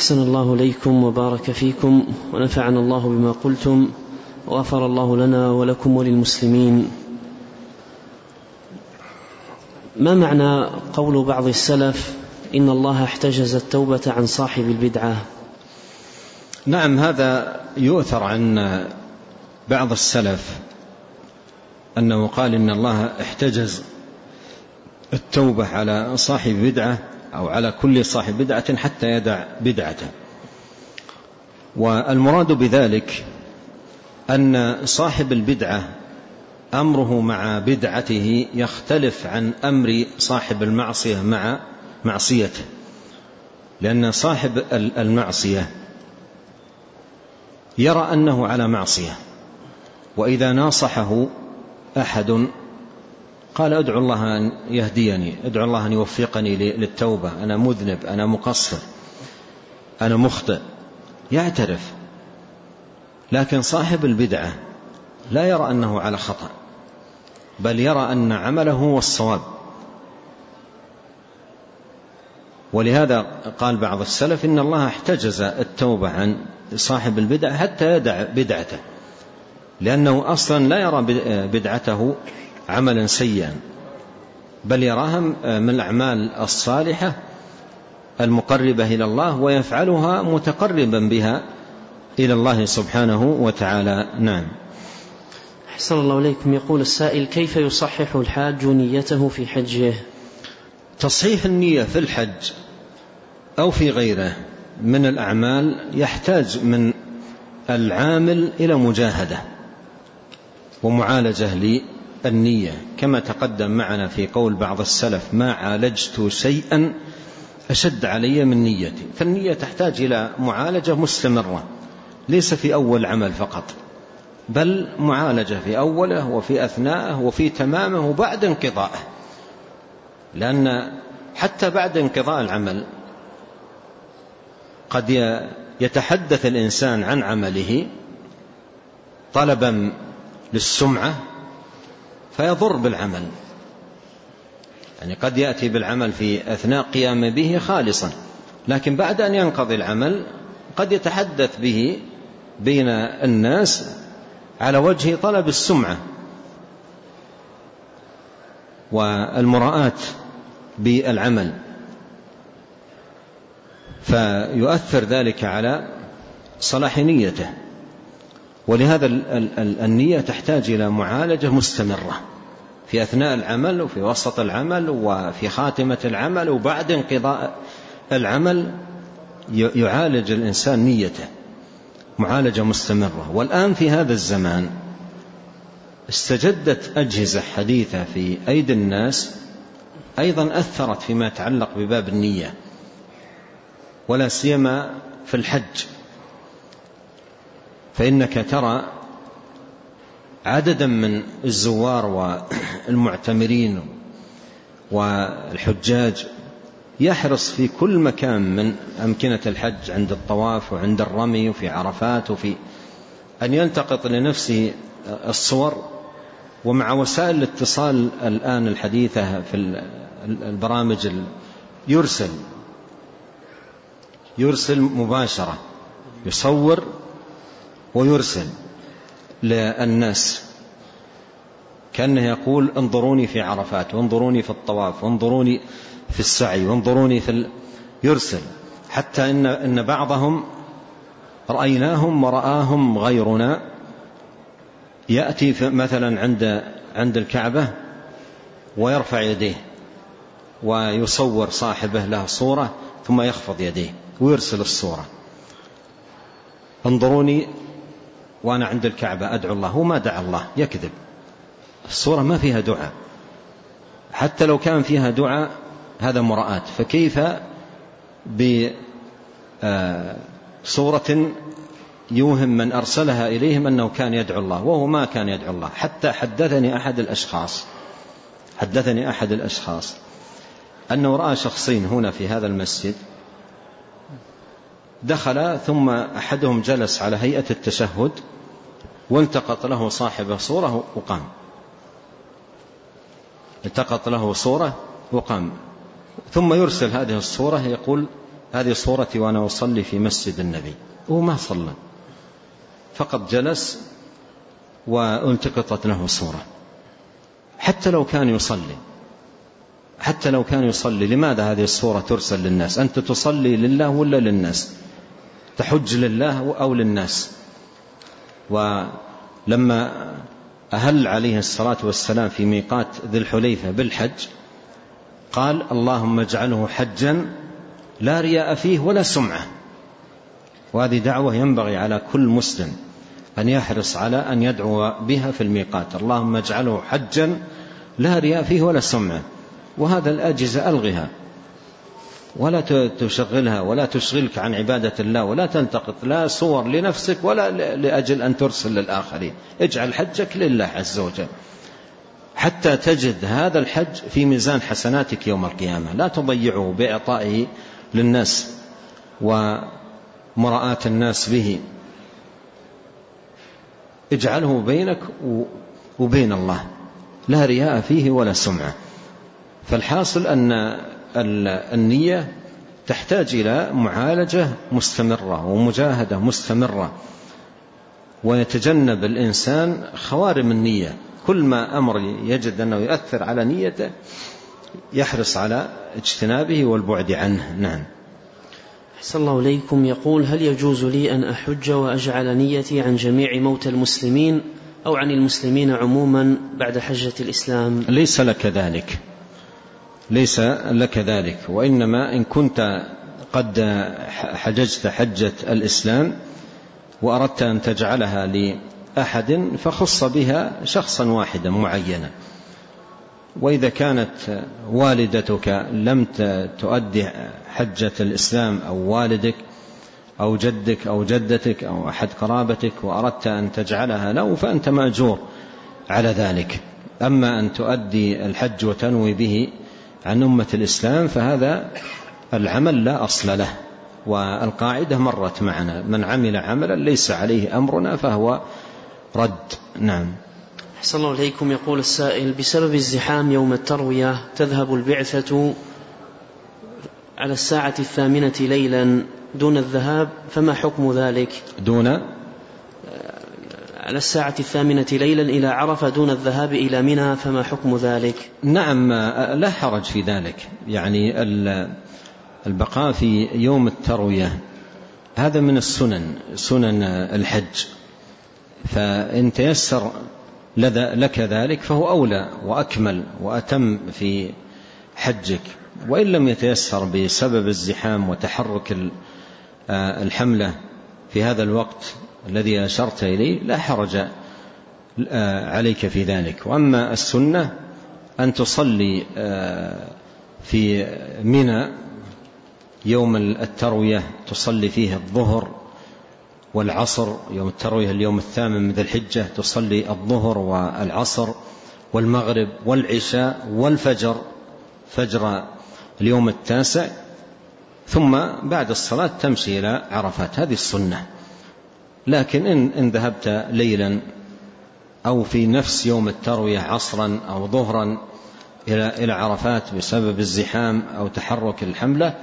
أحسن الله إليكم وبارك فيكم ونفعنا الله بما قلتم وغفر الله لنا ولكم وللمسلمين. ما معنى قول بعض السلف إن الله احتجز التوبة عن صاحب البدعة؟ نعم هذا يؤثر عن بعض السلف أنه قال إن الله احتجز التوبة على صاحب بدعة. أو على كل صاحب بدعة حتى يدع بدعته. والمراد بذلك أن صاحب البدعة أمره مع بدعته يختلف عن أمر صاحب المعصية مع معصيته. لأن صاحب المعصية يرى أنه على معصية وإذا ناصحه أحد قال أدعو الله أن يهديني أدعو الله أن يوفقني للتوبة. أنا مذنب أنا مقصر أنا مخطئ. يعترف لكن صاحب البدعة لا يرى أنه على خطأ بل يرى أن عمله هو الصواب. ولهذا قال بعض السلف إن الله احتجز التوبة عن صاحب البدعة حتى يدع بدعته لأنه أصلا لا يرى بدعته عملا سيئا. بل يراها من الأعمال الصالحة المقربة إلى الله ويفعلها متقربا بها إلى الله سبحانه وتعالى. نعم. أحسن الله إليكم. يقول السائل كيف يصحح الحاج نيته في حجه؟ تصحيح النية في الحج أو في غيره من الأعمال يحتاج من العامل إلى مجاهدة ومعالجة للنية كما تقدم معنا في قول بعض السلف ما عالجت شيئا أشد علي من نيتي. فالنية تحتاج إلى معالجة مستمرة ليس في أول عمل فقط بل معالجة في أوله وفي أثناءه وفي تمامه وبعد انقضائه. لأن حتى بعد انقضاء العمل قد يتحدث الإنسان عن عمله طلبا للسمعة فيضر بالعمل. يعني قد يأتي بالعمل في أثناء قيام به خالصا لكن بعد أن ينقضي العمل قد يتحدث به بين الناس على وجه طلب السمعة والمراءة بالعمل. فيؤثر ذلك على صلاح نيته. ولهذا النية تحتاج إلى معالجة مستمرة في أثناء العمل وفي وسط العمل وفي خاتمة العمل وبعد انقضاء العمل يعالج الإنسان نيته معالجة مستمرة. والآن في هذا الزمان استجدت أجهزة حديثة في أيدي الناس أيضا أثرت فيما يتعلق بباب النية ولا سيما في الحج. فإنك ترى عددا من الزوار والمعتمرين والحجاج يحرص في كل مكان من أمكنة الحج عند الطواف وعند الرمي وفي عرفات وفي أن يلتقط لنفسه الصور. ومع وسائل الاتصال الآن الحديثة في البرامج يرسل يرسل مباشرة يصور ويرسل للناس. كأنه يقول انظروني في عرفات وانظروني في الطواف وانظروني في السعي وانظروني في ال... يرسل. حتى إن, إن بعضهم رأيناهم ورآهم غيرنا. يأتي مثلا عند عند الكعبة ويرفع يديه ويصور صاحبه له صورة ثم يخفض يديه ويرسل الصورة. انظروني وأنا عند الكعبة أدعو الله هو ما دعا الله يكذب. الصورة ما فيها دعاء. حتى لو كان فيها دعاء هذا مراءة فكيف بصورة يوهم من أرسلها إليهم أنه كان يدعو الله وهو ما كان يدعو الله. حتى حدثني أحد الأشخاص حدثني أحد الأشخاص أنه رأى شخصين هنا في هذا المسجد دخل ثم أحدهم جلس على هيئة التشهد والتقط له صاحبه صورة وقام. التقط له صورة وقام. ثم يرسل هذه الصورة يقول هذه صورتي وأنا أصلي في مسجد النبي. هو ما صلى. فقط جلس والتقطت له صورة. حتى لو كان يصلي. حتى لو كان يصلي. لماذا هذه الصورة ترسل للناس؟ أنت تصلي لله ولا للناس؟ تحج لله أو للناس. ولما أهل عليه الصلاة والسلام في ميقات ذي الحليفة بالحج قال اللهم اجعله حجا لا رياء فيه ولا سمعة. وهذه دعوة ينبغي على كل مسلم أن يحرص على أن يدعو بها في الميقات. اللهم اجعله حجا لا رياء فيه ولا سمعة. وهذا الأجهزة ألغها. ولا تشغلها ولا تشغلك عن عبادة الله ولا تنتقط لا صور لنفسك ولا لأجل أن ترسل للآخرين. اجعل حجك لله عز وجل. حتى تجد هذا الحج في ميزان حسناتك يوم القيامة. لا تضيعه بإعطائه للناس ومراءة الناس به. اجعله بينك وبين الله. لا رياء فيه ولا سمعة. فالحاصل أن النية تحتاج إلى معالجة مستمرة ومجاهدة مستمرة. ويتجنب الإنسان خوارم النية. كل ما أمر يجد أنه يؤثر على نيته يحرص على اجتنابه والبعد عنه. نعم. أحسن الله إليكم. يقول هل يجوز لي أن أحج وأجعل نيتي عن جميع موتى المسلمين أو عن المسلمين عموما بعد حجة الإسلام؟ ليس لك ذلك. ليس لك ذلك وإنما إن كنت قد حججت حجة الإسلام وأردت أن تجعلها لأحد فخص بها شخصا واحدا معينا. وإذا كانت والدتك لم تؤدي حجة الإسلام أو والدك أو جدك أو جدتك أو أحد قرابتك وأردت أن تجعلها له فأنت مأجور على ذلك. أما أن تؤدي الحج وتنوي به عن أمة الإسلام فهذا العمل لا أصل له والقاعدة مرت معنا. من عمل عملا ليس عليه أمرنا فهو رد. نعم. أحسن الله إليكم. يقول السائل بسبب الزحام يوم التروية تذهب البعثة على الساعة الثامنة ليلا دون الذهاب فما حكم ذلك؟ دون على الساعة الثامنة ليلا إلى عرفة دون الذهاب إلى منى فما حكم ذلك؟ نعم لا حرج في ذلك. يعني البقاء في يوم التروية هذا من السنن سنن الحج. فإن تيسر لك ذلك فهو أولى وأكمل وأتم في حجك. وإن لم يتيسر بسبب الزحام وتحرك الحملة في هذا الوقت الذي أشرت إليه لا حرج عليك في ذلك. وأما السنة أن تصلي في منى يوم التروية تصلي فيه الظهر والعصر يوم التروية اليوم الثامن من ذي الحجة تصلي الظهر والعصر والمغرب والعشاء والفجر فجر اليوم التاسع ثم بعد الصلاة تمشي إلى عرفات. هذه السنة. لكن إن, إن ذهبت ليلا أو في نفس يوم التروية عصرا أو ظهرا إلى إلى عرفات بسبب الزحام أو تحرك الحملة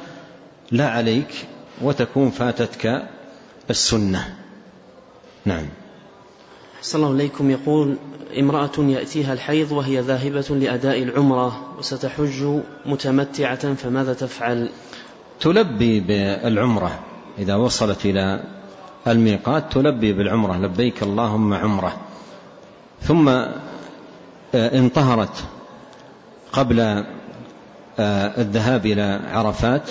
لا عليك وتكون فاتتك السنة. نعم. صلى الله عليكم يقول امرأة يأتيها الحيض وهي ذاهبة لأداء العمرة وستحج متمتعة فماذا تفعل؟ تلبي بالعمرة إذا وصلت إلى الميقات تلبي بالعمرة لبيك اللهم عمرة. ثم إن طهرت قبل آه، الذهاب إلى عرفات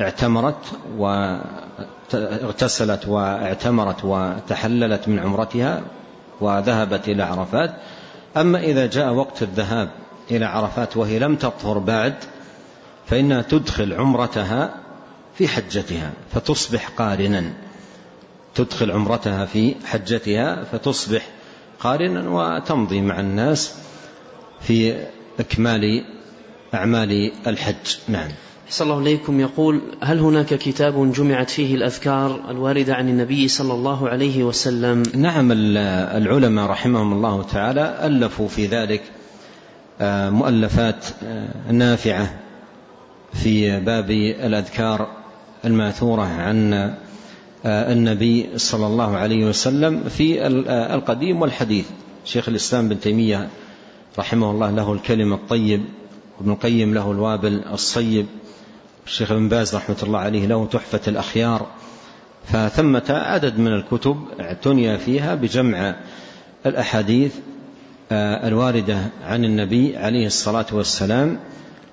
اعتمرت واغتسلت واعتمرت وتحللت من عمرتها وذهبت إلى عرفات. أما إذا جاء وقت الذهاب إلى عرفات وهي لم تطهر بعد فإنها تدخل عمرتها في حجتها فتصبح قارنا. تدخل عمرتها في حجتها فتصبح قارنا وتمضي مع الناس في إكمال أعمال الحج. نعم. صلى الله عليكم يقول هل هناك كتاب جمعت فيه الأذكار الواردة عن النبي صلى الله عليه وسلم؟ نعم العلماء رحمهم الله تعالى ألفوا في ذلك آه، مؤلفات آه، نافعة في باب الأذكار الماثورة عن النبي صلى الله عليه وسلم في القديم والحديث. شيخ الإسلام بن تيمية رحمه الله له الكلم الطيب وابن القيم له الوابل الصيب. الشيخ ابن باز رحمة الله عليه له تحفة الأخيار. فثمة عدد من الكتب اعتني فيها بجمع الأحاديث آه، الواردة عن النبي عليه الصلاة والسلام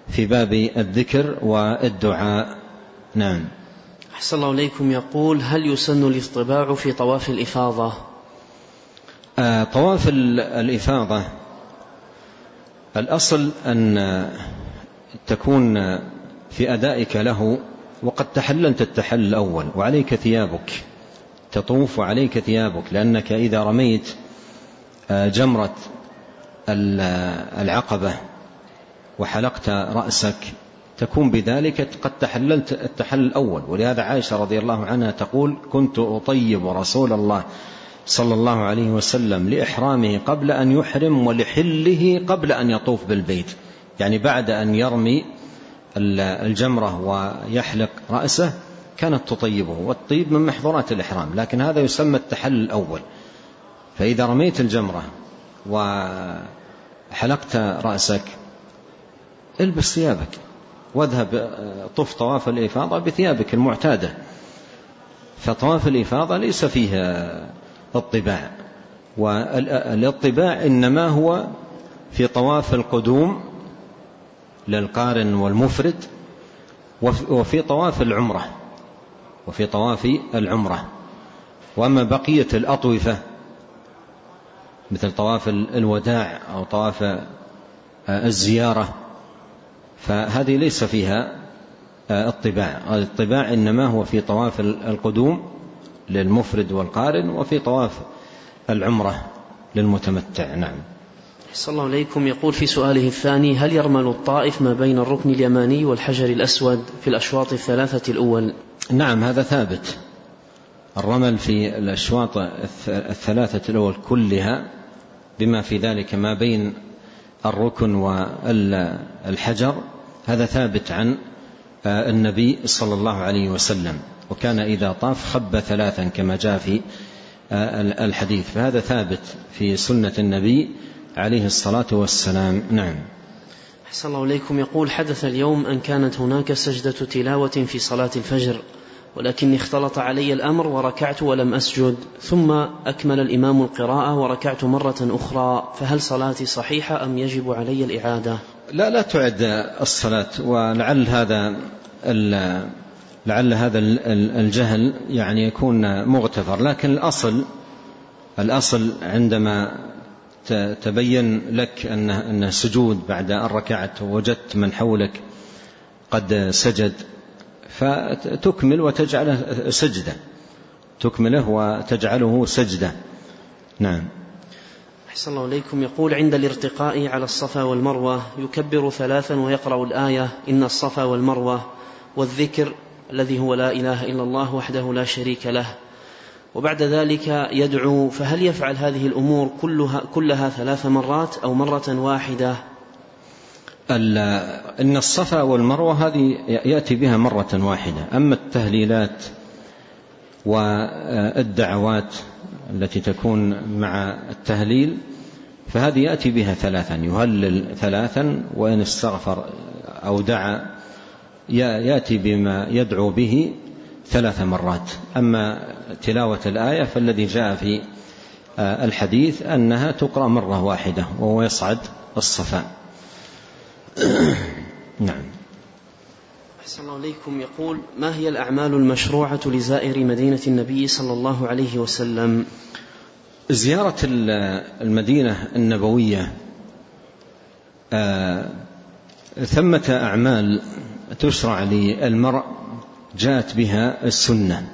في باب الذكر والدعاء. نعم. أحسن الله إليكم. يقول هل يسن الاطباع في طواف الإفاضة؟ آه، طواف الإفاضة الأصل أن تكون في أدائك له وقد تحللت التحل الأول وعليك ثيابك تطوف وعليك ثيابك لأنك إذا رميت آه، جمرة العقبة وحلقت رأسك تكون بذلك قد تحللت التحل الأول. ولهذا عائشة رضي الله عنها تقول كنت أطيب رسول الله صلى الله عليه وسلم لإحرامه قبل أن يحرم ولحله قبل أن يطوف بالبيت. يعني بعد أن يرمي الجمرة ويحلق رأسه كانت تطيبه. والطيب من محظورات الإحرام لكن هذا يسمى التحل الأول. فإذا رميت الجمرة وحلقت رأسك البس ثيابك. واذهب طف طواف الإفاضة بثيابك المعتادة. فطواف الإفاضة ليس فيه الطباع والإطباع إنما هو في طواف القدوم للقارن والمفرد وفي طواف العمرة وفي طواف العمرة. وأما بقية الأطوفة مثل طواف الوداع أو طواف الزيارة فهذه ليس فيها الطباع الطباع إنما هو في طواف القدوم للمفرد والقارن وفي طواف العمرة للمتمتع. نعم. صلى الله عليكم. يقول في سؤاله الثاني هل يرمل الطائف ما بين الركن اليماني والحجر الأسود في الأشواط الثلاثة الأول؟ نعم هذا ثابت. الرمل في الأشواط الثلاثة الأول كلها بما في ذلك ما بين الركن والحجر هذا ثابت عن النبي صلى الله عليه وسلم. وكان إذا طاف خب ثلاثا كما جاء في الحديث. فهذا ثابت في سنة النبي عليه الصلاة والسلام. نعم. أحسن الله إليكم. يقول حدث اليوم أن كانت هناك سجدة تلاوة في صلاة الفجر. ولكني اختلط علي الأمر وركعت ولم أسجد. ثم أكمل الإمام القراءة وركعت مرة أخرى. فهل صلاتي صحيحة أم يجب علي الإعادة؟ لا لا تعد الصلاة ولعل هذا لعل هذا الجهل يعني يكون مغتفر. لكن الأصل الأصل عندما تبين لك أنه, أنه سجود بعد أن ركعت ووجدت من حولك قد سجد فتكمل وتجعله سجدة تكمله وتجعله سجدة نعم. أحسن الله إليكم. يقول عند الارتقاء على الصفا والمروة يكبر ثلاثا ويقرأ الآية إن الصفا والمروة والذكر الذي هو لا إله إلا الله وحده لا شريك له. وبعد ذلك يدعو فهل يفعل هذه الأمور كلها, كلها ثلاث مرات أو مرة واحدة؟ إن الصفا والمروة هذه يأتي بها مرة واحدة. أما التهليلات والدعوات التي تكون مع التهليل فهذه يأتي بها ثلاثا. يهلل ثلاثا وإن استغفر أو دعا يأتي بما يدعو به ثلاث مرات. أما تلاوة الآية فالذي جاء في آه، الحديث أنها تقرأ مرة واحدة وهو يصعد الصفا. نعم. أحسن الله إليكم. يقول ما هي الأعمال المشروعة لزائر مدينة النبي صلى الله عليه وسلم؟ زيارة المدينة النبوية آه، ثمة أعمال تشرع للمرء جاءت بها السنة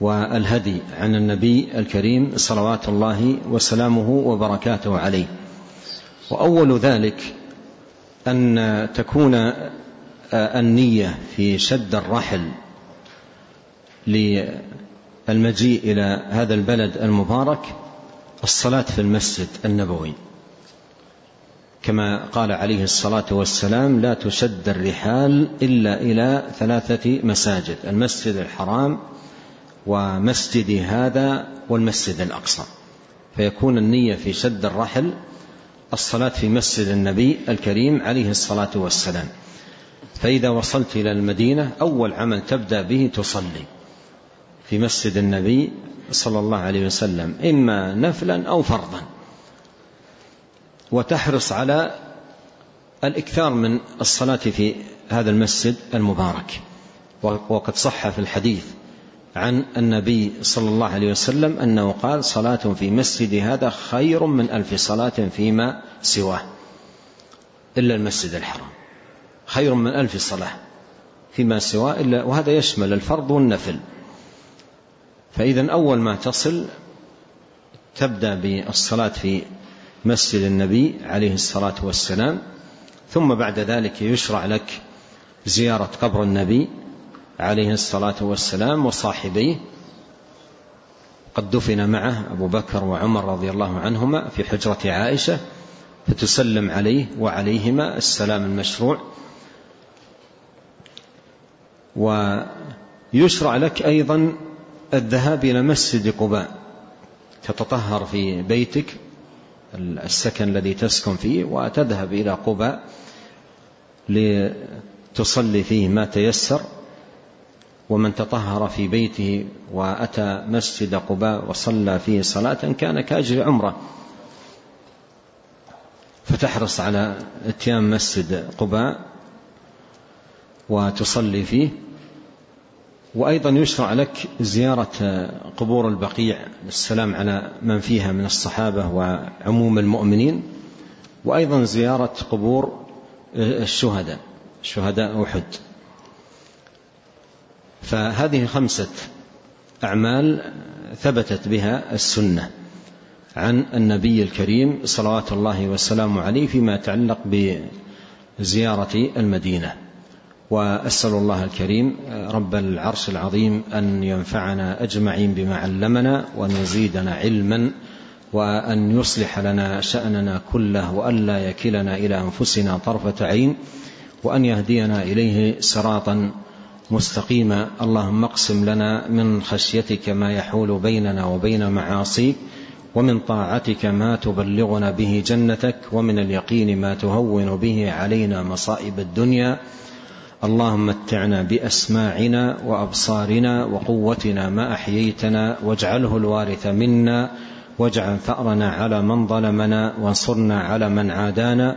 والهدي عن النبي الكريم صلوات الله وسلامه وبركاته عليه. وأول ذلك أن تكون النية في شد الرحل للمجيء إلى هذا البلد المبارك الصلاة في المسجد النبوي. كما قال عليه الصلاة والسلام لا تشد الرحال إلا إلى ثلاثة مساجد المسجد الحرام ومسجد هذا والمسجد الأقصى. فيكون النية في شد الرحل الصلاة في مسجد النبي الكريم عليه الصلاة والسلام. فإذا وصلت إلى المدينة أول عمل تبدأ به تصلي في مسجد النبي صلى الله عليه وسلم إما نفلا أو فرضا. وتحرص على الإكثار من الصلاة في هذا المسجد المبارك. وقد صح في الحديث عن النبي صلى الله عليه وسلم أنه قال صلاة في مسجد هذا خير من ألف صلاة فيما سواه إلا المسجد الحرام. خير من ألف صلاة فيما سواه إلا وهذا يشمل الفرض والنفل. فإذا أول ما تصل تبدأ بالصلاة في مسجد النبي عليه الصلاة والسلام ثم بعد ذلك يشرع لك زيارة قبر النبي عليه الصلاة والسلام وصاحبيه. قد دفن معه أبو بكر وعمر رضي الله عنهما في حجرة عائشة فتسلم عليه وعليهما السلام المشروع. ويشرع لك أيضا الذهاب إلى مسجد قباء. تتطهر في بيتك السكن الذي تسكن فيه وتذهب إلى قباء لتصلي فيه ما تيسر. ومن تطهر في بيته وأتى مسجد قباء وصلى فيه صلاة كان كأجر عمرة. فتحرص على إتيان مسجد قباء وتصلي فيه. وأيضا يشرع لك زيارة قبور البقيع. للسلام على من فيها من الصحابة وعموم المؤمنين. وأيضا زيارة قبور الشهداء شهداء أحد. فهذه خمسة أعمال ثبتت بها السنة عن النبي الكريم صلوات الله وسلامه عليه فيما يتعلق بزيارة المدينة. وأسأل الله الكريم رب العرش العظيم أن ينفعنا أجمعين بما علمنا وأن يزيدنا علما وأن يصلح لنا شأننا كله وأن لا يكلنا إلى أنفسنا طرفة عين وأن يهدينا إليه صراطا مستقيما اللهم اقسم لنا من خشيتك ما يحول بيننا وبين معاصيك ومن طاعتك ما تبلغنا به جنتك ومن اليقين ما تهون به علينا مصائب الدنيا. اللهم متعنا بأسماعنا وأبصارنا وقوتنا ما أحييتنا واجعله الوارث منا واجعل ثأرنا على من ظلمنا وانصرنا على من عادانا.